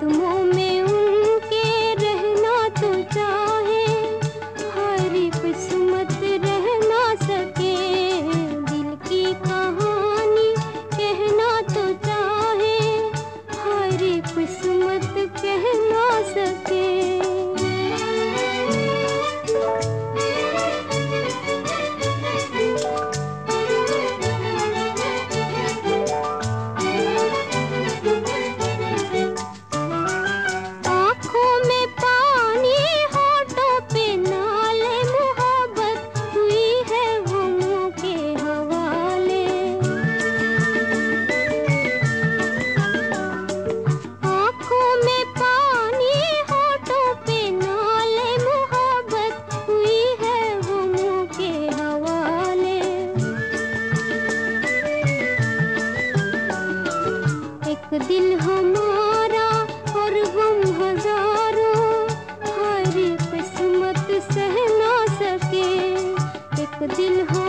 多么。दिल हमारा और गुम हज़ारों हर किस्मत सह ना सके। एक दिल हमारा